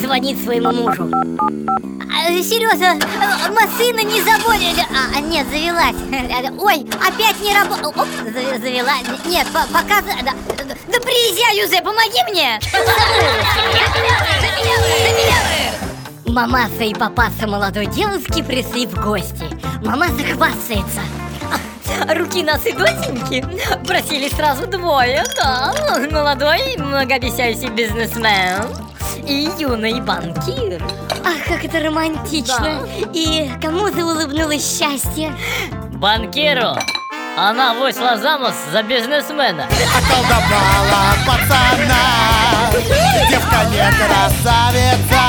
звонит своему мужу. А, Сережа, машина не заводит А, нет, завелась. Ой, опять не работает Оп, завела. Нет, пока... Да, да приезжай, Юзе, помоги мне. Мамаса и папаса молодой девушки пришли в гости. Мамаса хвастается Руки нас и доченьки просили сразу двое, да. Молодой многообещающий бизнесмен и юный банкир. Ах, как это романтично. Да. И кому заулыбнулось счастье? Банкиру. Она вышла замуж за бизнесмена. Околдовала пацана. Девка не красавица.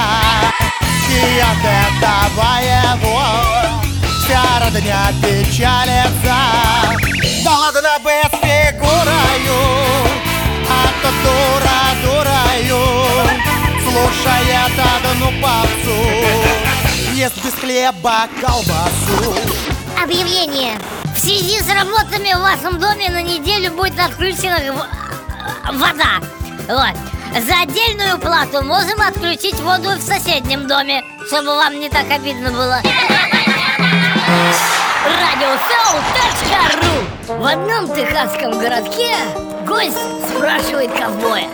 И от этого его Вся родня печалится. Да ладно быть Ест без хлеба колбасу Объявление в связи с работами в вашем доме на неделю будет отключена вода. Вот. За отдельную плату можем отключить воду в соседнем доме, чтобы вам не так обидно было. Радиосоу.ру В одном техасском городке гость спрашивает ковбоя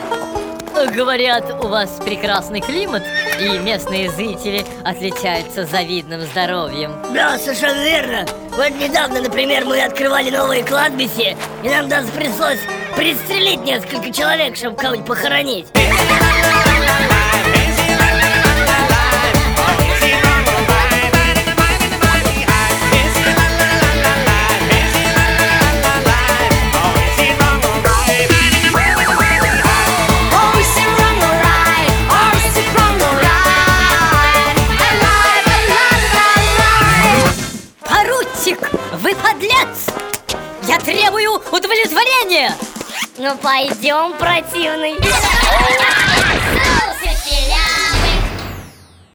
Говорят, у вас прекрасный климат, и местные зрители отличаются завидным здоровьем. Да, совершенно верно. Вот недавно, например, мы открывали новые кладбище, и нам даже пришлось пристрелить несколько человек, чтобы кого-нибудь похоронить. Требую удовлетворения! Ну пойдем, противный